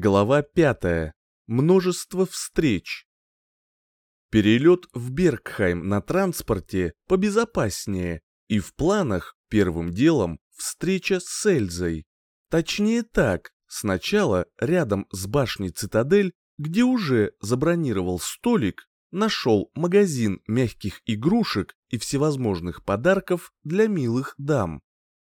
Глава пятая. Множество встреч. Перелет в Бергхайм на транспорте побезопаснее, и в планах первым делом встреча с Эльзой. Точнее так, сначала рядом с башней Цитадель, где уже забронировал столик, нашел магазин мягких игрушек и всевозможных подарков для милых дам.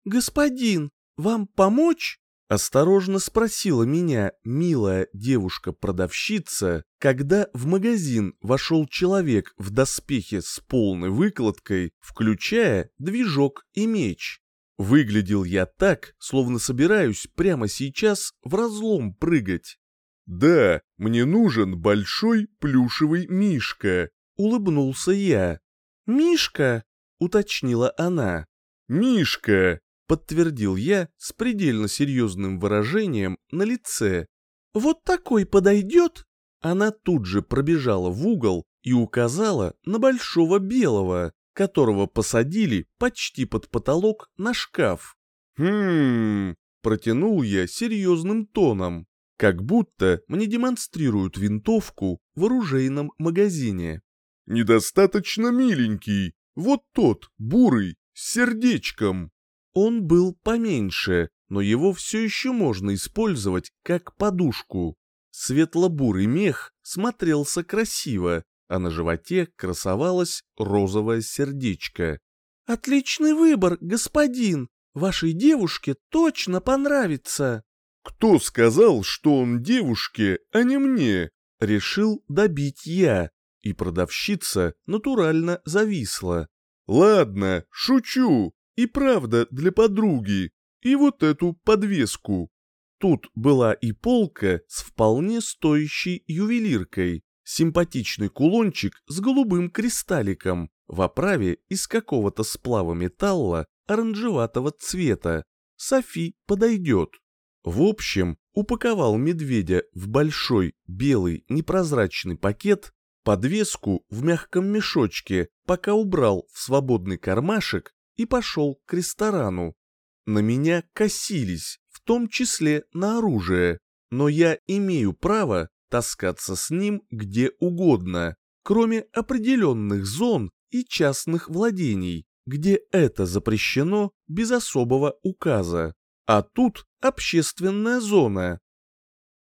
«Господин, вам помочь?» Осторожно спросила меня милая девушка-продавщица, когда в магазин вошел человек в доспехе с полной выкладкой, включая движок и меч. Выглядел я так, словно собираюсь прямо сейчас в разлом прыгать. «Да, мне нужен большой плюшевый мишка», — улыбнулся я. «Мишка?» — уточнила она. «Мишка!» Подтвердил я с предельно серьезным выражением на лице. «Вот такой подойдет?» Она тут же пробежала в угол и указала на большого белого, которого посадили почти под потолок на шкаф. «Хм...» — протянул я серьезным тоном, как будто мне демонстрируют винтовку в оружейном магазине. «Недостаточно миленький, вот тот, бурый, с сердечком». Он был поменьше, но его все еще можно использовать как подушку. Светло-бурый мех смотрелся красиво, а на животе красовалось розовое сердечко. «Отличный выбор, господин! Вашей девушке точно понравится!» «Кто сказал, что он девушке, а не мне?» Решил добить я, и продавщица натурально зависла. «Ладно, шучу, и правда для подруги. И вот эту подвеску. Тут была и полка с вполне стоящей ювелиркой. Симпатичный кулончик с голубым кристалликом в оправе из какого-то сплава металла оранжеватого цвета. Софи подойдет. В общем, упаковал медведя в большой белый непрозрачный пакет, подвеску в мягком мешочке, пока убрал в свободный кармашек и пошел к ресторану. На меня косились, в том числе на оружие, но я имею право таскаться с ним где угодно, кроме определенных зон и частных владений, где это запрещено без особого указа. А тут общественная зона.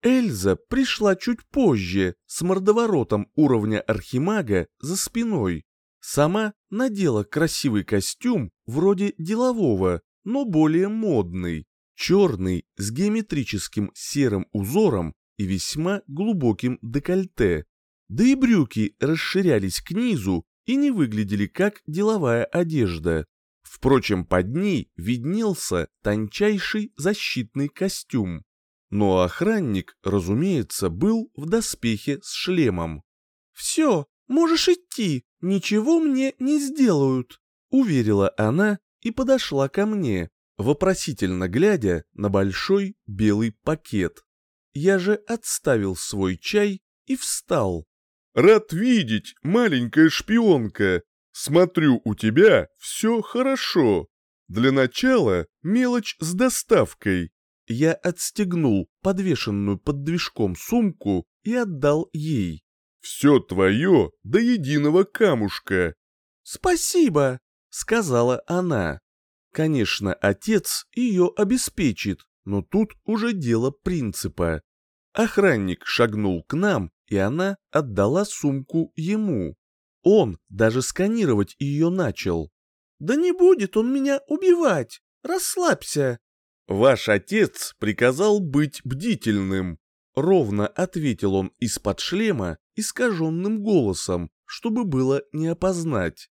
Эльза пришла чуть позже, с мордоворотом уровня архимага за спиной. Сама надела красивый костюм, вроде делового, но более модный, черный, с геометрическим серым узором и весьма глубоким декольте. Да и брюки расширялись к низу и не выглядели как деловая одежда. Впрочем, под ней виднелся тончайший защитный костюм. Но охранник, разумеется, был в доспехе с шлемом. «Все, можешь идти», «Ничего мне не сделают», — уверила она и подошла ко мне, вопросительно глядя на большой белый пакет. Я же отставил свой чай и встал. «Рад видеть, маленькая шпионка. Смотрю, у тебя все хорошо. Для начала мелочь с доставкой». Я отстегнул подвешенную под движком сумку и отдал ей. Все твое до единого камушка. Спасибо, сказала она. Конечно, отец ее обеспечит, но тут уже дело принципа. Охранник шагнул к нам, и она отдала сумку ему. Он даже сканировать ее начал. «Да не будет он меня убивать! Расслабься!» «Ваш отец приказал быть бдительным», — ровно ответил он из-под шлема искаженным голосом, чтобы было не опознать.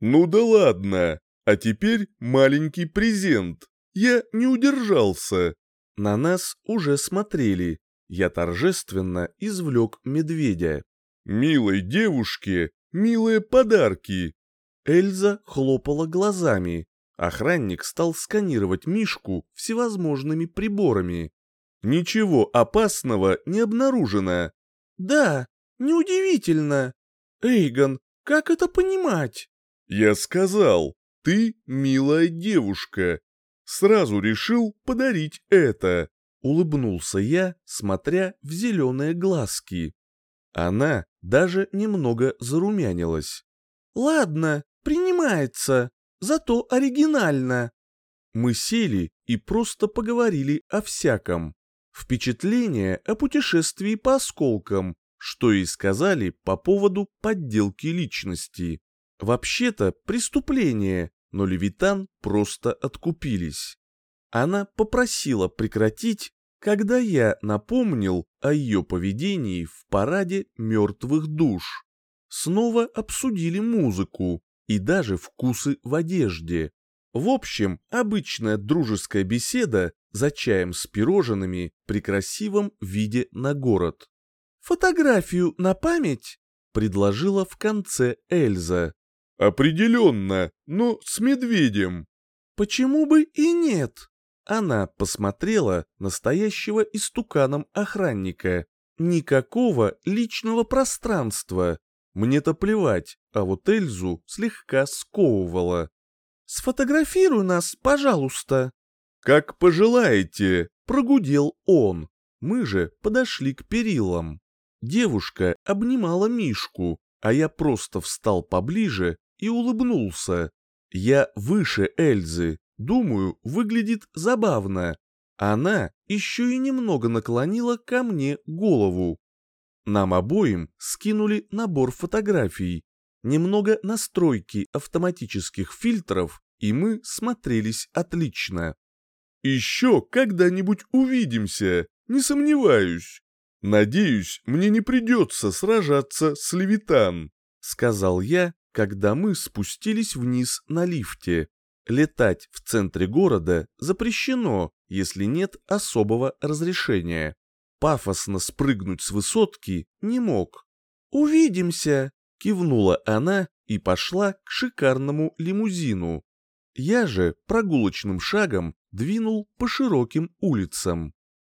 «Ну да ладно, а теперь маленький презент. Я не удержался». На нас уже смотрели. Я торжественно извлек медведя. «Милой девушке, милые подарки!» Эльза хлопала глазами. Охранник стал сканировать Мишку всевозможными приборами. «Ничего опасного не обнаружено». «Да, Неудивительно. Эйгон, как это понимать? Я сказал, ты милая девушка. Сразу решил подарить это. улыбнулся я, смотря в зеленые глазки. Она даже немного зарумянилась. «Ладно, принимается, зато оригинально». Мы сели и просто поговорили о всяком. Впечатление о путешествии по осколкам, что и сказали по поводу подделки личности. Вообще-то преступление, но Левитан просто откупились. Она попросила прекратить, когда я напомнил о ее поведении в параде мертвых душ. Снова обсудили музыку и даже вкусы в одежде. В общем, обычная дружеская беседа за чаем с пирожными при красивом виде на город. «Фотографию на память?» — предложила в конце Эльза. «Определенно, но с медведем». «Почему бы и нет?» Она посмотрела на стоящего истуканом охранника. Никакого личного пространства. Мне-то плевать, а вот Эльзу слегка сковывала. «Сфотографируй нас, пожалуйста». «Как пожелаете», — прогудел он. Мы же подошли к перилам. Девушка обнимала Мишку, а я просто встал поближе и улыбнулся. Я выше Эльзы, думаю, выглядит забавно. Она еще и немного наклонила ко мне голову. Нам обоим скинули набор фотографий, немного настройки автоматических фильтров, и мы смотрелись отлично. «Еще когда-нибудь увидимся, не сомневаюсь. Надеюсь, мне не придется сражаться с Левитан», — сказал я, когда мы спустились вниз на лифте. Летать в центре города запрещено, если нет особого разрешения. Пафосно спрыгнуть с высотки не мог. «Увидимся!» — кивнула она и пошла к шикарному лимузину. Я же прогулочным шагом двинул по широким улицам.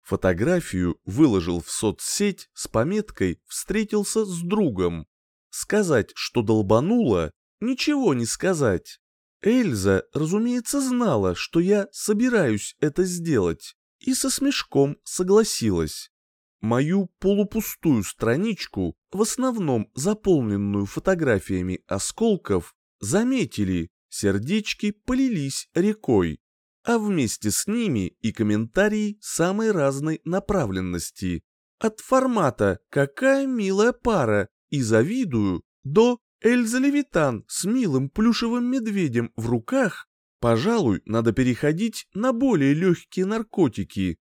Фотографию выложил в соцсеть с пометкой «Встретился с другом». Сказать, что долбануло, ничего не сказать. Эльза, разумеется, знала, что я собираюсь это сделать, и со смешком согласилась. Мою полупустую страничку, в основном заполненную фотографиями осколков, заметили, сердечки полились рекой, а вместе с ними и комментарии самой разной направленности. От формата «какая милая пара» и «завидую» до Эльза Левитан с милым плюшевым медведем в руках, пожалуй, надо переходить на более легкие наркотики.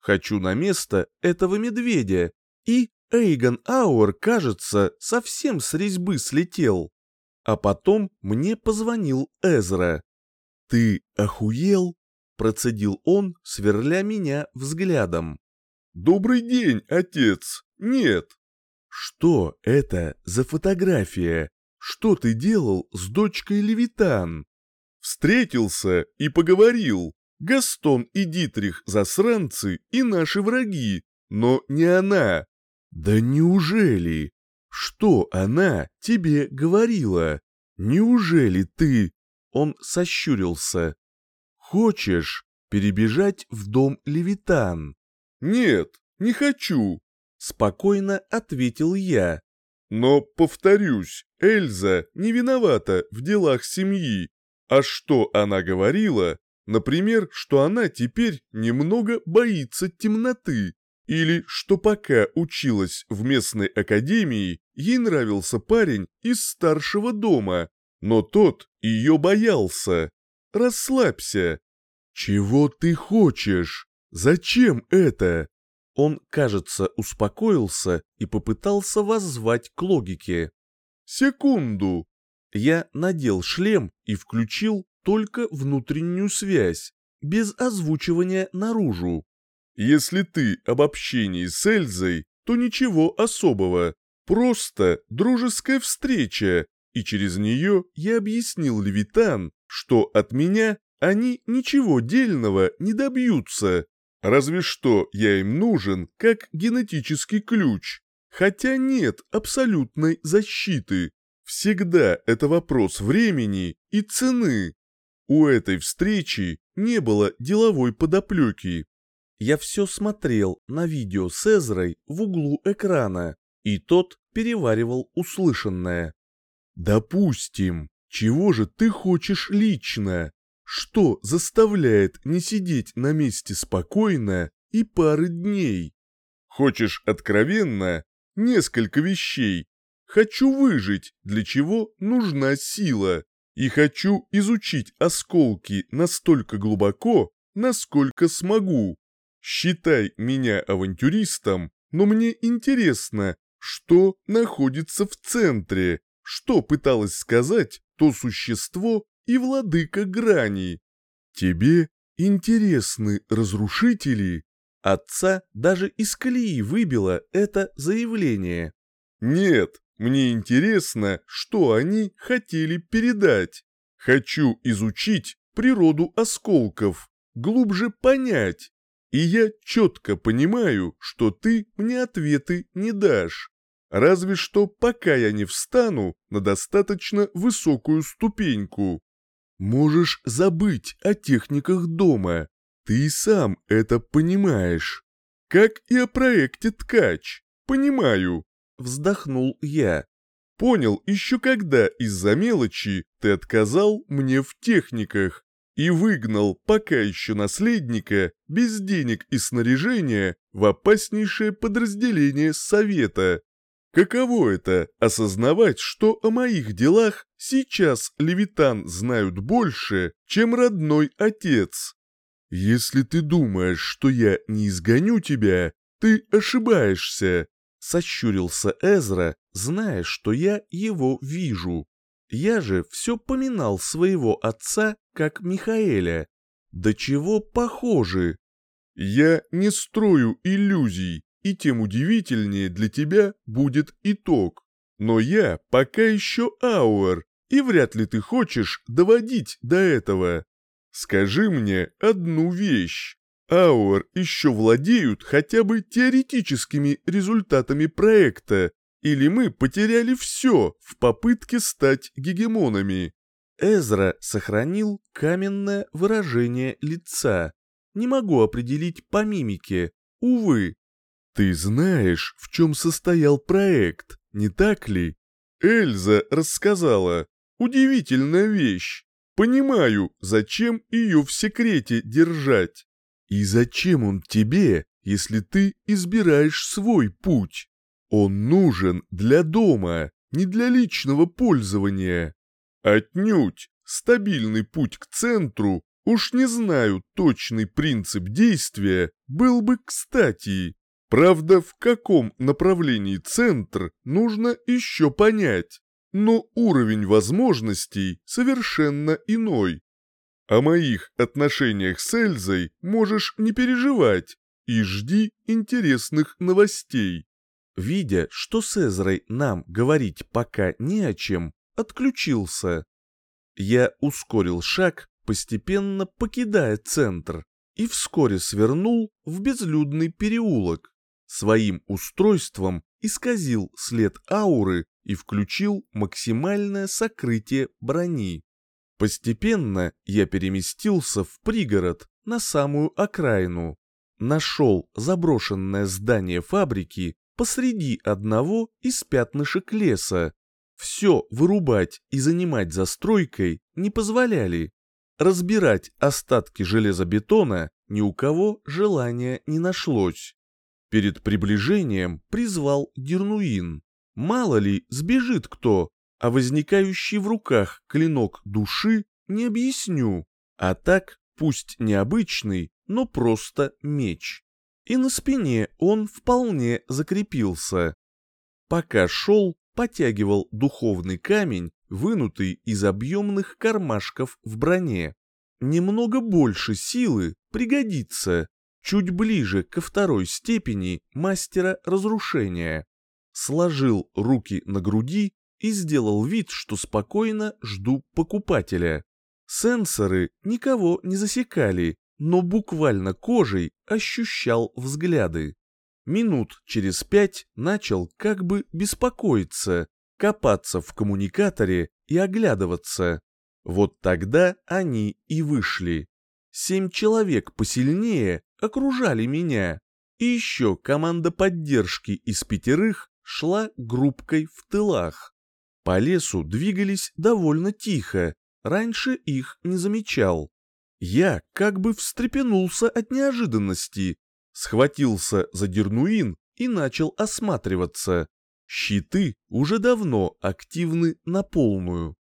Хочу на место этого медведя. И Эйгон Ауэр, кажется, совсем с резьбы слетел. А потом мне позвонил Эзра. «Ты охуел?» — процедил он, сверля меня взглядом. «Добрый день, отец! Нет!» «Что это за фотография?» Что ты делал с дочкой Левитан? Встретился и поговорил. Гастон и Дитрих засранцы и наши враги, но не она. Да неужели? Что она тебе говорила? Неужели ты... Он сощурился. Хочешь перебежать в дом Левитан? Нет, не хочу. Спокойно ответил я. Но, повторюсь, Эльза не виновата в делах семьи. А что она говорила? Например, что она теперь немного боится темноты. Или что пока училась в местной академии, ей нравился парень из старшего дома, но тот ее боялся. Расслабься. Чего ты хочешь? Зачем это? Он, кажется, успокоился и попытался воззвать к логике. «Секунду!» Я надел шлем и включил только внутреннюю связь, без озвучивания наружу. «Если ты об общении с Эльзой, то ничего особого, просто дружеская встреча, и через нее я объяснил Левитан, что от меня они ничего дельного не добьются, Разве что я им нужен как генетический ключ. Хотя нет абсолютной защиты. Всегда это вопрос времени и цены. У этой встречи не было деловой подоплеки. Я все смотрел на видео с Эзрой в углу экрана, и тот переваривал услышанное. «Допустим, чего же ты хочешь лично? Что заставляет не сидеть на месте спокойно и пары дней? Хочешь откровенно? Несколько вещей. Хочу выжить, для чего нужна сила. И хочу изучить осколки настолько глубоко, насколько смогу. Считай меня авантюристом, но мне интересно, что находится в центре, что пыталось сказать то существо и владыка грани. Тебе интересны разрушители? Отца даже из колеи выбило это заявление. Нет, мне интересно, что они хотели передать. Хочу изучить природу осколков, глубже понять. И я четко понимаю, что ты мне ответы не дашь. Разве что пока я не встану на достаточно высокую ступеньку. Можешь забыть о техниках дома. Ты и сам это понимаешь. Как и о проекте «Ткач». Понимаю. Вздохнул я. Понял еще когда из-за мелочи ты отказал мне в техниках и выгнал пока еще наследника без денег и снаряжения в опаснейшее подразделение Совета. Каково это – осознавать, что о моих делах сейчас Левитан знают больше, чем родной отец? Если ты думаешь, что я не изгоню тебя, ты ошибаешься, сощурился Эзра, зная, что я его вижу. Я же все поминал своего отца как Михаэля. До чего похожи? Я не строю иллюзий, и тем удивительнее для тебя будет итог. Но я пока еще ауэр, и вряд ли ты хочешь доводить до этого. Скажи мне одну вещь. Ауэр еще владеют хотя бы теоретическими результатами проекта, или мы потеряли все в попытке стать гегемонами? Эзра сохранил каменное выражение лица. Не могу определить по мимике, увы. Ты знаешь, в чем состоял проект, не так ли? Эльза рассказала. Удивительная вещь. Понимаю, зачем ее в секрете держать. И зачем он тебе, если ты избираешь свой путь? Он нужен для дома, не для личного пользования. Отнюдь, стабильный путь к центру, уж не знаю точный принцип действия, был бы кстати. Правда, в каком направлении центр, нужно еще понять. Но уровень возможностей совершенно иной. О моих отношениях с Эльзой можешь не переживать и жди интересных новостей. Видя, что с Эзрой нам говорить пока не о чем, отключился. Я ускорил шаг, постепенно покидая центр, и вскоре свернул в безлюдный переулок. Своим устройством исказил след ауры и включил максимальное сокрытие брони. Постепенно я переместился в пригород, на самую окраину. Нашел заброшенное здание фабрики посреди одного из пятнышек леса. Все вырубать и занимать застройкой не позволяли. Разбирать остатки железобетона ни у кого желания не нашлось. Перед приближением призвал Гернуин. Мало ли, сбежит кто, а возникающий в руках клинок души не объясню. А так, пусть необычный, но просто меч и на спине он вполне закрепился. Пока шел, потягивал духовный камень, вынутый из объемных кармашков в броне. Немного больше силы пригодится, чуть ближе ко второй степени мастера разрушения. Сложил руки на груди и сделал вид, что спокойно жду покупателя. Сенсоры никого не засекали, но буквально кожей ощущал взгляды. Минут через пять начал как бы беспокоиться, копаться в коммуникаторе и оглядываться. Вот тогда они и вышли. Семь человек посильнее окружали меня. И еще команда поддержки из пятерых шла группкой в тылах. По лесу двигались довольно тихо, раньше их не замечал. Я как бы встрепенулся от неожиданности, схватился за дернуин и начал осматриваться. Щиты уже давно активны на полную.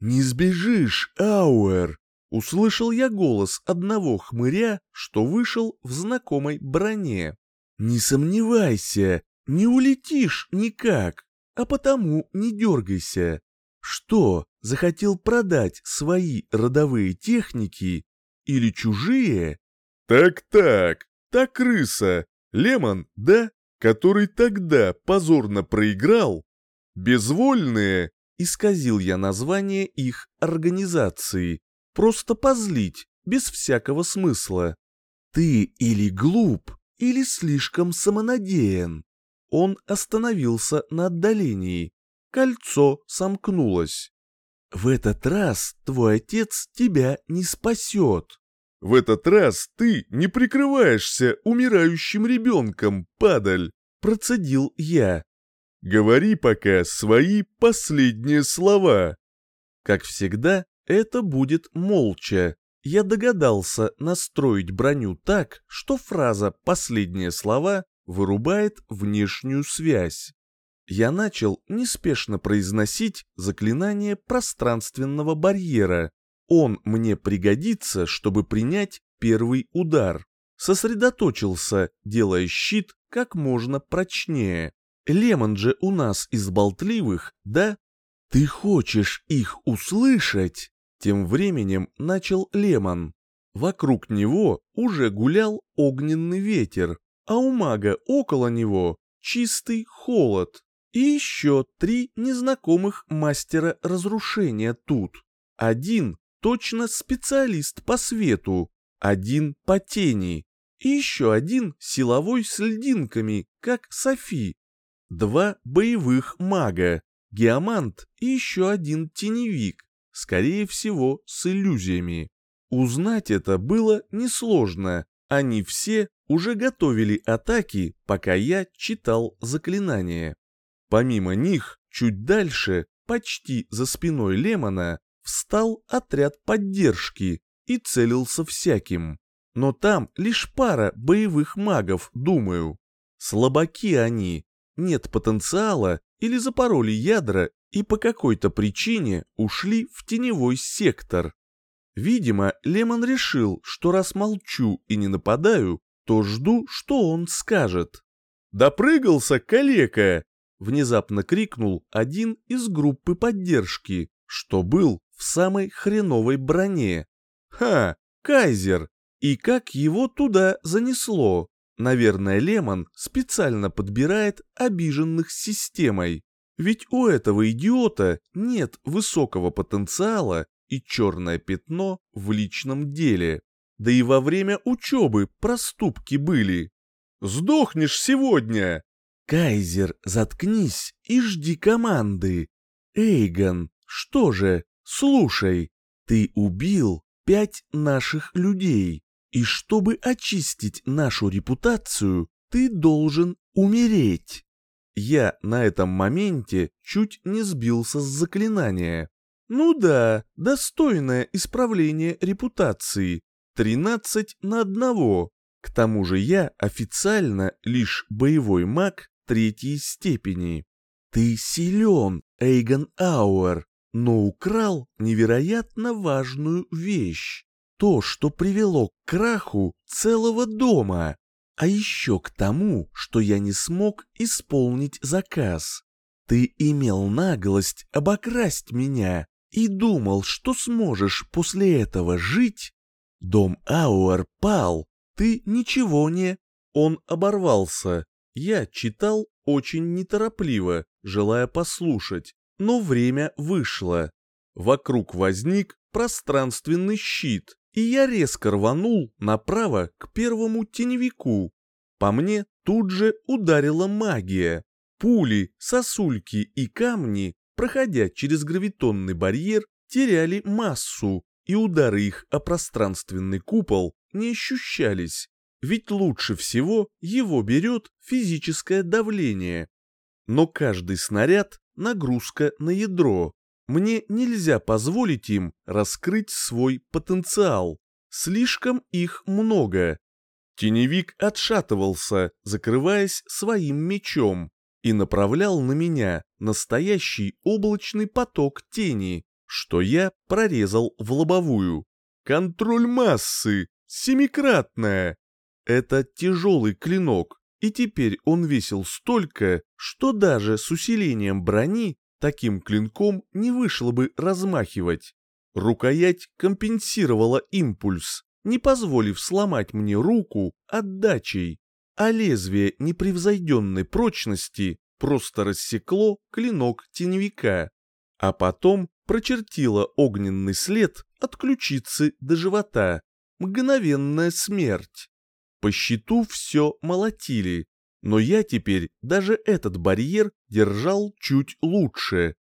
«Не сбежишь, Ауэр!» Услышал я голос одного хмыря, что вышел в знакомой броне. «Не сомневайся, не улетишь никак, а потому не дергайся. Что, захотел продать свои родовые техники или чужие?» «Так-так, та крыса, Лемон, да, который тогда позорно проиграл? Безвольные?» Исказил я название их организации. Просто позлить, без всякого смысла. Ты или глуп, или слишком самонадеян. Он остановился на отдалении. Кольцо сомкнулось. В этот раз твой отец тебя не спасет. В этот раз ты не прикрываешься умирающим ребенком, падаль, процедил я. Говори пока свои последние слова. Как всегда, это будет молча. Я догадался настроить броню так, что фраза «последние слова» вырубает внешнюю связь. Я начал неспешно произносить заклинание пространственного барьера, он мне пригодится, чтобы принять первый удар. Сосредоточился, делая щит как можно прочнее. Лемон же у нас из болтливых, да? Ты хочешь их услышать? Тем временем начал Лемон. Вокруг него уже гулял огненный ветер, а у мага около него чистый холод. И еще три незнакомых мастера разрушения тут. Один точно специалист по свету, один по тени, и еще один силовой с льдинками, как Софи. Два боевых мага, геомант и еще один теневик, скорее всего с иллюзиями. Узнать это было несложно, они все уже готовили атаки, пока я читал заклинание. Помимо них, чуть дальше, почти за спиной Лемона, встал отряд поддержки и целился всяким. Но там лишь пара боевых магов, думаю. Слабаки они, нет потенциала или запороли ядра и по какой-то причине ушли в теневой сектор. Видимо, Лемон решил, что раз молчу и не нападаю, то жду, что он скажет. «Допрыгался, калека!» — внезапно крикнул один из группы поддержки, что был в самой хреновой броне. Ха, Кайзер! И как его туда занесло? Наверное, Лемон специально подбирает обиженных системой. Ведь у этого идиота нет высокого потенциала и черное пятно в личном деле. Да и во время учебы проступки были. «Сдохнешь сегодня!» «Кайзер, заткнись и жди команды!» «Эйгон, что же, «Слушай, ты убил пять наших людей, и чтобы очистить нашу репутацию, ты должен умереть». Я на этом моменте чуть не сбился с заклинания. Ну да, достойное исправление репутации. 13 на одного. К тому же я официально лишь боевой маг третьей степени. Ты силен, Эйгон Ауэр, но украл невероятно важную вещь. То, что привело к краху целого дома. А еще к тому, что я не смог исполнить заказ. Ты имел наглость обокрасть меня и думал, что сможешь после этого жить? Дом Ауэр пал, ты ничего не... Он оборвался. Я читал очень неторопливо, желая послушать но время вышло. Вокруг возник пространственный щит, и я резко рванул направо к первому теневику. По мне тут же ударила магия. Пули, сосульки и камни, проходя через гравитонный барьер, теряли массу, и удары их о пространственный купол не ощущались. ведь лучше всего его берет физическое давление. Но каждый снаряд – нагрузка на ядро. Мне нельзя позволить им раскрыть свой потенциал. Слишком их много. Теневик отшатывался, закрываясь своим мечом, и направлял на меня настоящий облачный поток тени, что я прорезал в лобовую. Контроль массы, семикратная. Это тяжелый клинок, и теперь он весил столько, что даже с усилением брони таким клинком не вышло бы размахивать. Рукоять компенсировала импульс, не позволив сломать мне руку отдачей, а лезвие непревзойденной прочности просто рассекло клинок теневика, а потом прочертило огненный след от ключицы до живота. Мгновенная смерть. По щиту все молотили, но я теперь даже этот барьер держал чуть лучше.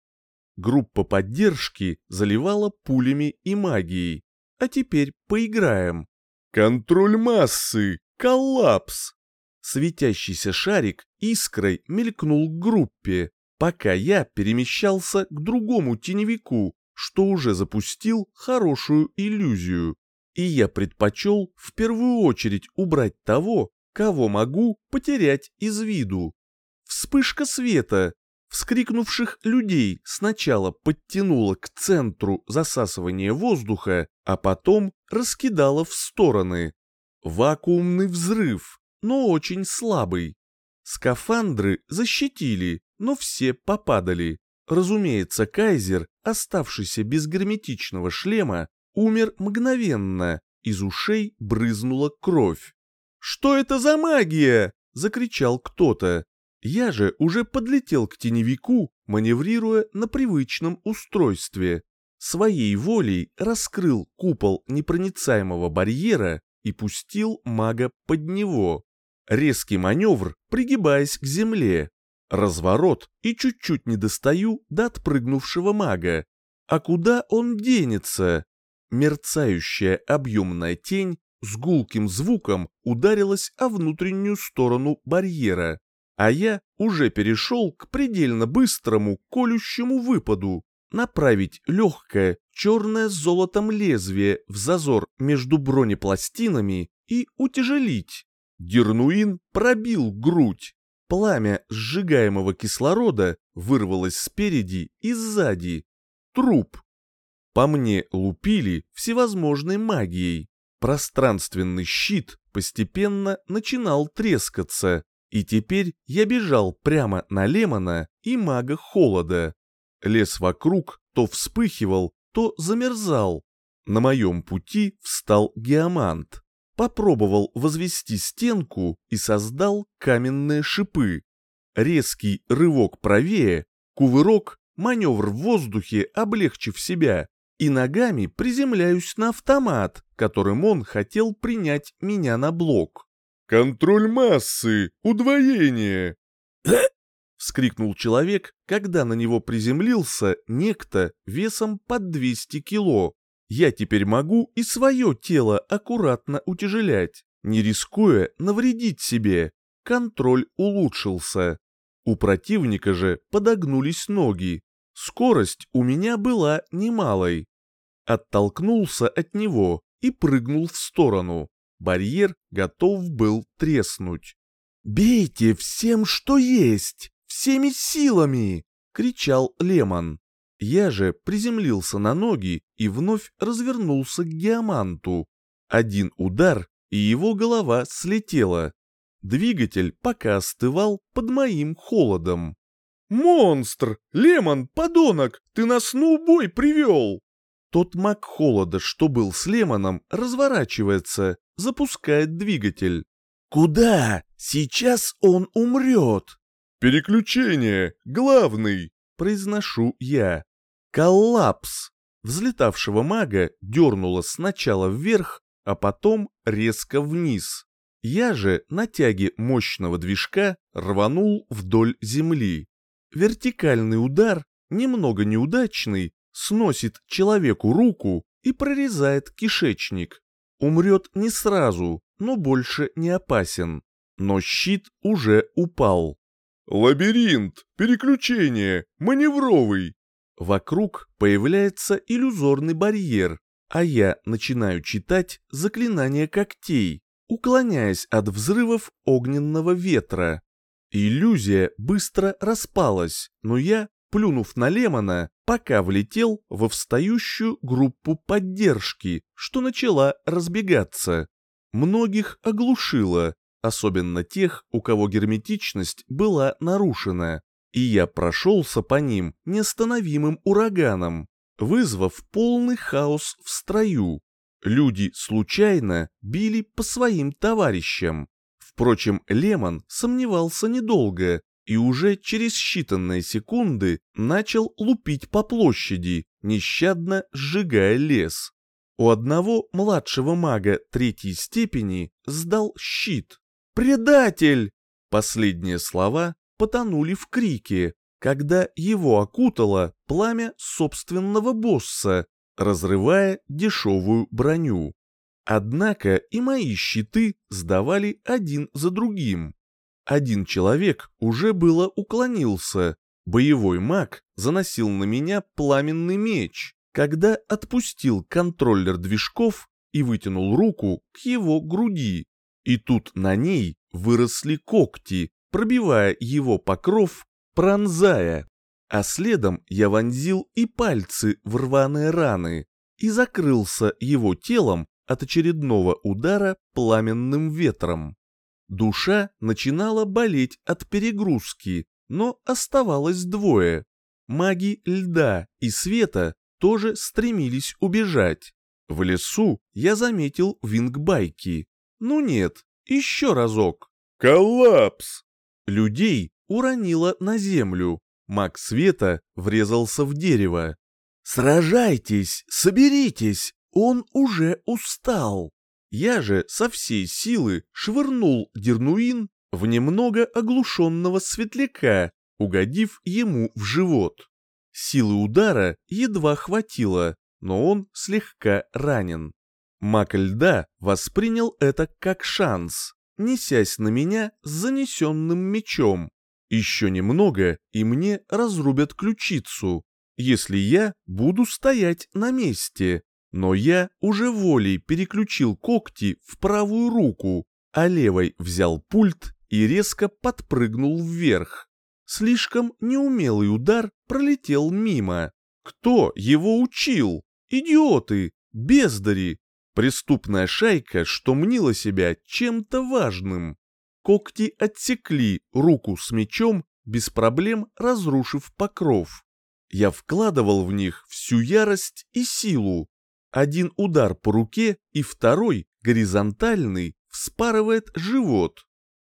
Группа поддержки заливала пулями и магией. А теперь поиграем. Контроль массы! Коллапс! Светящийся шарик искрой мелькнул к группе, пока я перемещался к другому теневику, что уже запустил хорошую иллюзию и я предпочел в первую очередь убрать того, кого могу потерять из виду. Вспышка света, вскрикнувших людей сначала подтянула к центру засасывания воздуха, а потом раскидала в стороны. Вакуумный взрыв, но очень слабый. Скафандры защитили, но все попадали. Разумеется, Кайзер, оставшийся без герметичного шлема, умер мгновенно, из ушей брызнула кровь. «Что это за магия?» — закричал кто-то. Я же уже подлетел к теневику, маневрируя на привычном устройстве. Своей волей раскрыл купол непроницаемого барьера и пустил мага под него. Резкий маневр, пригибаясь к земле. Разворот и чуть-чуть не достаю до отпрыгнувшего мага. А куда он денется? мерцающая объемная тень с гулким звуком ударилась о внутреннюю сторону барьера, а я уже перешел к предельно быстрому колющему выпаду, направить легкое черное золотом лезвие в зазор между бронепластинами и утяжелить. Дернуин пробил грудь. Пламя сжигаемого кислорода вырвалось спереди и сзади. Труп. По мне лупили всевозможной магией. Пространственный щит постепенно начинал трескаться, и теперь я бежал прямо на Лемона и мага холода. Лес вокруг то вспыхивал, то замерзал. На моем пути встал геомант. Попробовал возвести стенку и создал каменные шипы. Резкий рывок правее, кувырок, маневр в воздухе, облегчив себя, и ногами приземляюсь на автомат, которым он хотел принять меня на блок. «Контроль массы! Удвоение!» вскрикнул человек, когда на него приземлился некто весом под 200 кило. Я теперь могу и свое тело аккуратно утяжелять, не рискуя навредить себе. Контроль улучшился. У противника же подогнулись ноги, Скорость у меня была немалой. Оттолкнулся от него и прыгнул в сторону. Барьер готов был треснуть. «Бейте всем, что есть! Всеми силами!» — кричал Лемон. Я же приземлился на ноги и вновь развернулся к геоманту. Один удар, и его голова слетела. Двигатель пока остывал под моим холодом. «Монстр! Лемон, подонок! Ты нас на убой привел!» Тот маг холода, что был с Лемоном, разворачивается, запускает двигатель. «Куда? Сейчас он умрет!» «Переключение! Главный!» — произношу я. «Коллапс!» Взлетавшего мага дернуло сначала вверх, а потом резко вниз. Я же на тяге мощного движка рванул вдоль земли. Вертикальный удар, немного неудачный, сносит человеку руку и прорезает кишечник. Умрет не сразу, но больше не опасен. Но щит уже упал. «Лабиринт! Переключение! Маневровый!» Вокруг появляется иллюзорный барьер, а я начинаю читать заклинание когтей, уклоняясь от взрывов огненного ветра. Иллюзия быстро распалась, но я, плюнув на Лемона, пока влетел во встающую группу поддержки, что начала разбегаться. Многих оглушило, особенно тех, у кого герметичность была нарушена, и я прошелся по ним неостановимым ураганом, вызвав полный хаос в строю. Люди случайно били по своим товарищам. Впрочем, Лемон сомневался недолго и уже через считанные секунды начал лупить по площади, нещадно сжигая лес. У одного младшего мага третьей степени сдал щит. «Предатель!» Последние слова потонули в крике, когда его окутало пламя собственного босса, разрывая дешевую броню. Однако и мои щиты сдавали один за другим. Один человек уже было уклонился, боевой маг заносил на меня пламенный меч, когда отпустил контроллер движков и вытянул руку к его груди. И тут на ней выросли когти, пробивая его покров, пронзая. А следом я вонзил и пальцы в рваные раны и закрылся его телом от очередного удара пламенным ветром. Душа начинала болеть от перегрузки, но оставалось двое. Маги льда и света тоже стремились убежать. В лесу я заметил вингбайки. Ну нет, еще разок. Коллапс! Людей уронило на землю. Маг света врезался в дерево. «Сражайтесь, соберитесь, он уже устал!» Я же со всей силы швырнул Дернуин в немного оглушенного светляка, угодив ему в живот. Силы удара едва хватило, но он слегка ранен. Мак льда воспринял это как шанс, несясь на меня с занесенным мечом. Еще немного, и мне разрубят ключицу, если я буду стоять на месте. Но я уже волей переключил когти в правую руку, а левой взял пульт и резко подпрыгнул вверх. Слишком неумелый удар пролетел мимо. Кто его учил? Идиоты, бездари, преступная шайка, что мнила себя чем-то важным. Когти отсекли руку с мечом, без проблем разрушив покров. Я вкладывал в них всю ярость и силу. Один удар по руке и второй, горизонтальный, вспарывает живот.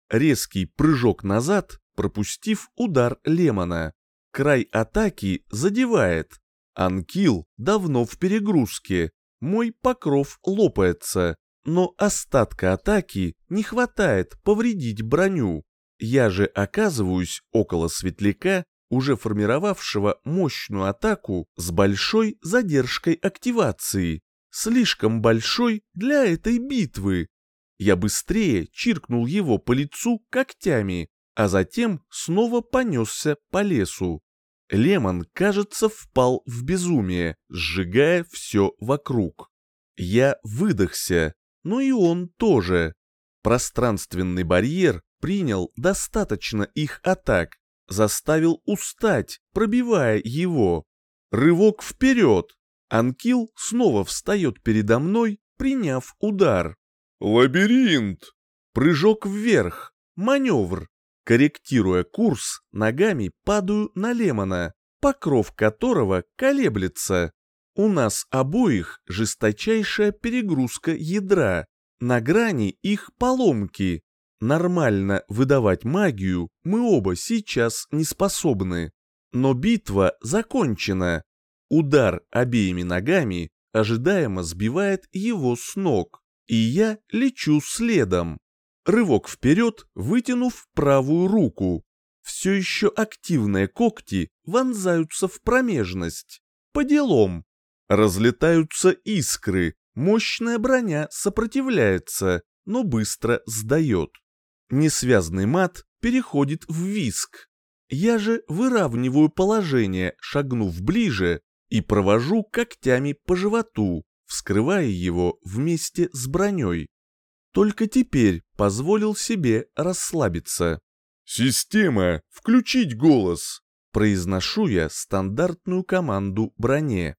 Резкий прыжок назад, пропустив удар Лемона. Край атаки задевает. Анкил давно в перегрузке. Мой покров лопается но остатка атаки не хватает повредить броню. Я же оказываюсь около светляка, уже формировавшего мощную атаку с большой задержкой активации, слишком большой для этой битвы. Я быстрее чиркнул его по лицу когтями, а затем снова понесся по лесу. Лемон, кажется, впал в безумие, сжигая все вокруг. Я выдохся, но и он тоже. Пространственный барьер принял достаточно их атак, заставил устать, пробивая его. Рывок вперед. Анкил снова встает передо мной, приняв удар. «Лабиринт!» Прыжок вверх. Маневр. Корректируя курс, ногами падаю на Лемона, покров которого колеблется. У нас обоих жесточайшая перегрузка ядра, на грани их поломки. Нормально выдавать магию мы оба сейчас не способны. Но битва закончена. Удар обеими ногами ожидаемо сбивает его с ног, и я лечу следом. Рывок вперед, вытянув правую руку. Все еще активные когти вонзаются в промежность. По делам. Разлетаются искры, мощная броня сопротивляется, но быстро сдает. Несвязный мат переходит в виск. Я же выравниваю положение, шагнув ближе, и провожу когтями по животу, вскрывая его вместе с броней. Только теперь позволил себе расслабиться. «Система, включить голос!» Произношу я стандартную команду броне.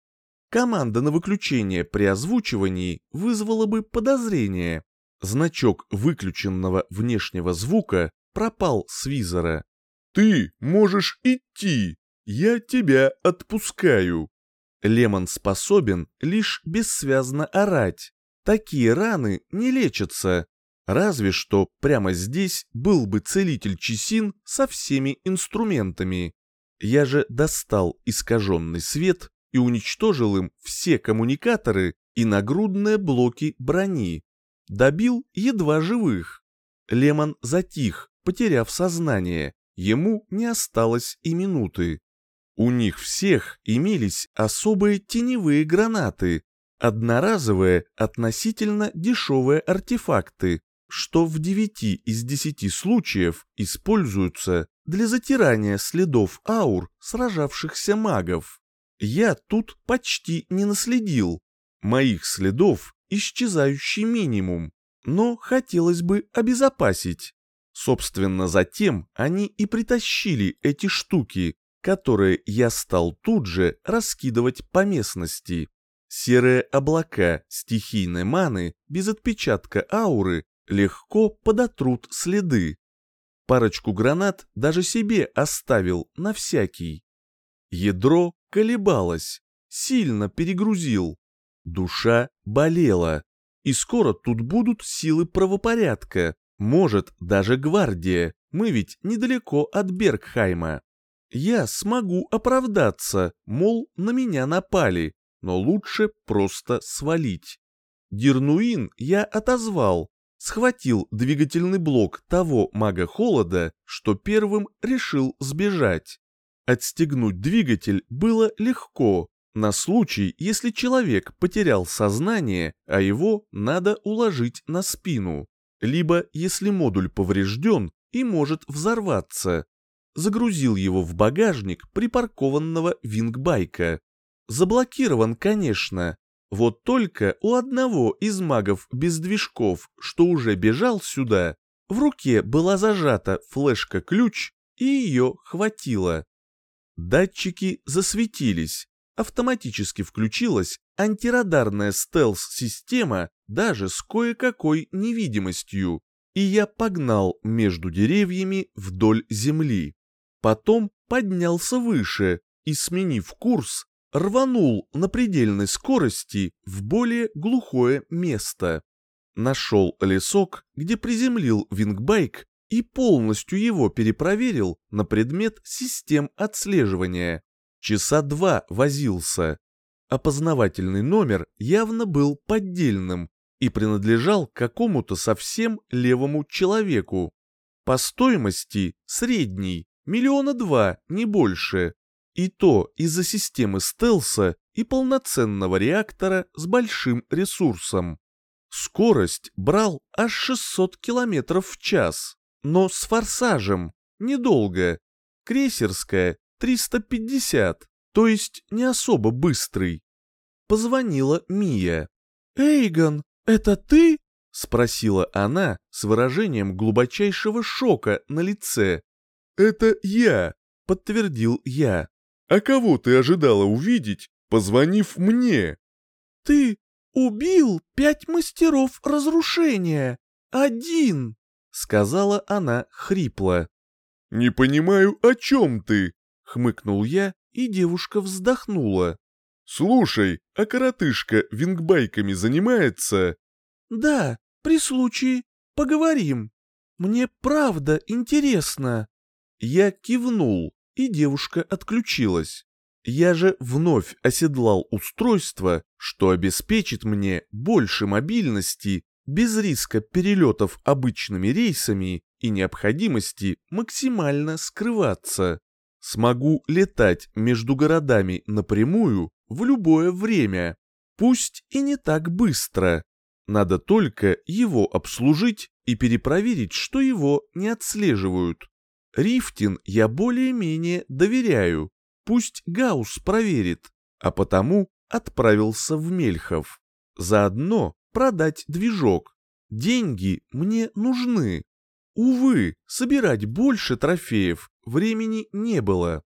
Команда на выключение при озвучивании вызвала бы подозрение. Значок выключенного внешнего звука пропал с визора. «Ты можешь идти! Я тебя отпускаю!» Лемон способен лишь бессвязно орать. Такие раны не лечатся. Разве что прямо здесь был бы целитель Чесин со всеми инструментами. Я же достал искаженный свет и уничтожил им все коммуникаторы и нагрудные блоки брони. Добил едва живых. Лемон затих, потеряв сознание. Ему не осталось и минуты. У них всех имелись особые теневые гранаты, одноразовые относительно дешевые артефакты, что в 9 из 10 случаев используются для затирания следов аур сражавшихся магов. Я тут почти не наследил. Моих следов исчезающий минимум, но хотелось бы обезопасить. Собственно, затем они и притащили эти штуки, которые я стал тут же раскидывать по местности. Серые облака стихийной маны без отпечатка ауры легко подотрут следы. Парочку гранат даже себе оставил на всякий. Ядро колебалось, сильно перегрузил. Душа болела. И скоро тут будут силы правопорядка, может, даже гвардия, мы ведь недалеко от Бергхайма. Я смогу оправдаться, мол, на меня напали, но лучше просто свалить. Дернуин я отозвал, схватил двигательный блок того мага холода, что первым решил сбежать. Отстегнуть двигатель было легко, на случай, если человек потерял сознание, а его надо уложить на спину, либо если модуль поврежден и может взорваться загрузил его в багажник припаркованного вингбайка. Заблокирован, конечно. Вот только у одного из магов без движков, что уже бежал сюда, в руке была зажата флешка-ключ, и ее хватило. Датчики засветились. Автоматически включилась антирадарная стелс-система даже с кое-какой невидимостью, и я погнал между деревьями вдоль земли. Потом поднялся выше и, сменив курс, рванул на предельной скорости в более глухое место. Нашел лесок, где приземлил вингбайк и полностью его перепроверил на предмет систем отслеживания. Часа два возился. Опознавательный номер явно был поддельным и принадлежал какому-то совсем левому человеку. По стоимости средний, Миллиона два, не больше. И то из-за системы стелса и полноценного реактора с большим ресурсом. Скорость брал аж 600 км в час, но с форсажем, недолго. Крейсерская 350, то есть не особо быстрый. Позвонила Мия. «Эйгон, это ты?» — спросила она с выражением глубочайшего шока на лице. «Это я», — подтвердил я. «А кого ты ожидала увидеть, позвонив мне?» «Ты убил пять мастеров разрушения. Один», — сказала она хрипло. «Не понимаю, о чем ты?» — хмыкнул я, и девушка вздохнула. «Слушай, а коротышка вингбайками занимается?» «Да, при случае поговорим. Мне правда интересно». Я кивнул, и девушка отключилась. Я же вновь оседлал устройство, что обеспечит мне больше мобильности без риска перелетов обычными рейсами и необходимости максимально скрываться. Смогу летать между городами напрямую в любое время, пусть и не так быстро. Надо только его обслужить и перепроверить, что его не отслеживают. Рифтин я более-менее доверяю. Пусть Гаус проверит, а потому отправился в Мельхов. Заодно продать движок. Деньги мне нужны. Увы, собирать больше трофеев времени не было.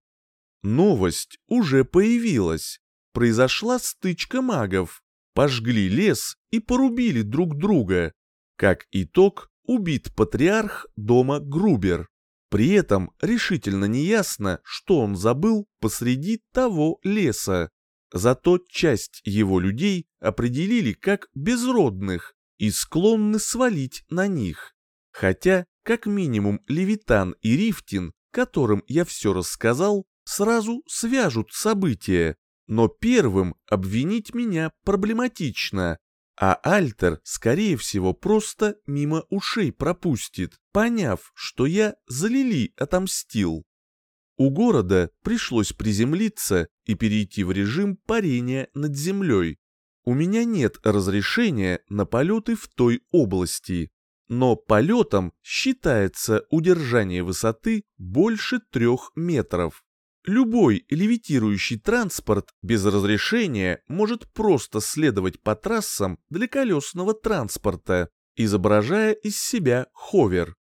Новость уже появилась. Произошла стычка магов. Пожгли лес и порубили друг друга. Как итог, убит патриарх дома Грубер. При этом решительно неясно, что он забыл посреди того леса. Зато часть его людей определили как безродных и склонны свалить на них. Хотя, как минимум, Левитан и Рифтин, которым я все рассказал, сразу свяжут события. Но первым обвинить меня проблематично, а Альтер, скорее всего, просто мимо ушей пропустит, поняв, что я за Лили отомстил. У города пришлось приземлиться и перейти в режим парения над землей. У меня нет разрешения на полеты в той области, но полетом считается удержание высоты больше трех метров. Любой левитирующий транспорт без разрешения может просто следовать по трассам для колесного транспорта, изображая из себя ховер.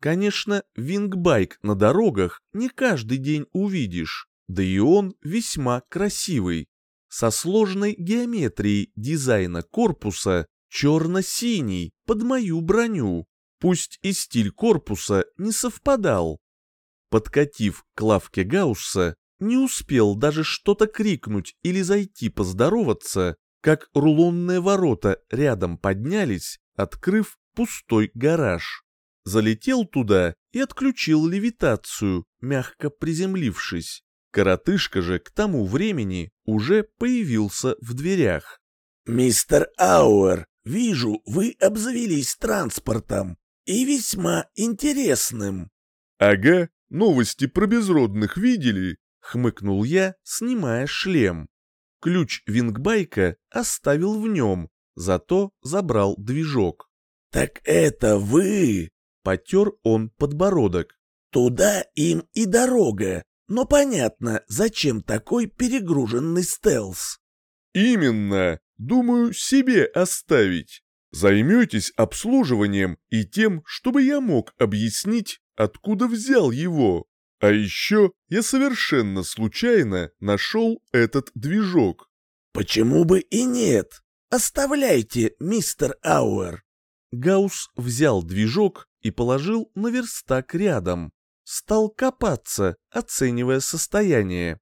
Конечно, вингбайк на дорогах не каждый день увидишь, да и он весьма красивый. Со сложной геометрией дизайна корпуса черно-синий под мою броню, пусть и стиль корпуса не совпадал, Подкатив к лавке Гаусса, не успел даже что-то крикнуть или зайти поздороваться, как рулонные ворота рядом поднялись, открыв пустой гараж. Залетел туда и отключил левитацию, мягко приземлившись. Коротышка же к тому времени уже появился в дверях. «Мистер Ауэр, вижу, вы обзавелись транспортом, и весьма интересным». «Ага, Новости про безродных видели?» — хмыкнул я, снимая шлем. Ключ вингбайка оставил в нем, зато забрал движок. «Так это вы!» — потер он подбородок. «Туда им и дорога, но понятно, зачем такой перегруженный стелс». «Именно! Думаю, себе оставить. Займетесь обслуживанием и тем, чтобы я мог объяснить, откуда взял его. А еще я совершенно случайно нашел этот движок. Почему бы и нет? Оставляйте, мистер Ауэр. Гаус взял движок и положил на верстак рядом. Стал копаться, оценивая состояние.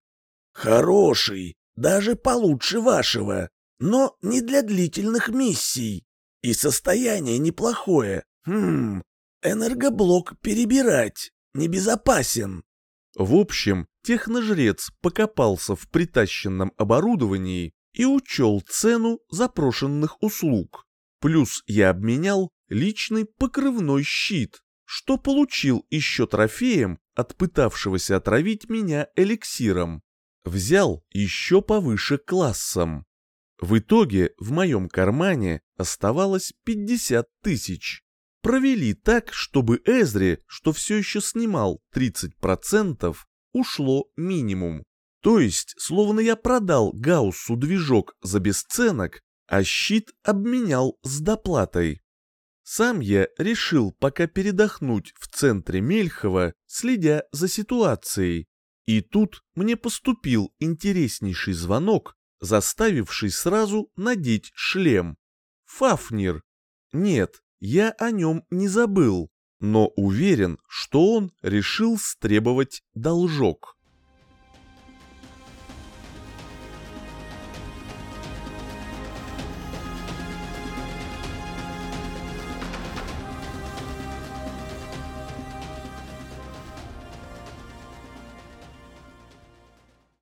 Хороший, даже получше вашего, но не для длительных миссий. И состояние неплохое. Хм, Энергоблок перебирать небезопасен. В общем, техножрец покопался в притащенном оборудовании и учел цену запрошенных услуг. Плюс я обменял личный покрывной щит, что получил еще трофеем от пытавшегося отравить меня эликсиром. Взял еще повыше классом. В итоге в моем кармане оставалось 50 тысяч провели так, чтобы Эзре, что все еще снимал 30%, ушло минимум. То есть, словно я продал Гауссу движок за бесценок, а щит обменял с доплатой. Сам я решил пока передохнуть в центре Мельхова, следя за ситуацией. И тут мне поступил интереснейший звонок, заставивший сразу надеть шлем. Фафнир. Нет, я о нем не забыл, но уверен, что он решил стребовать должок.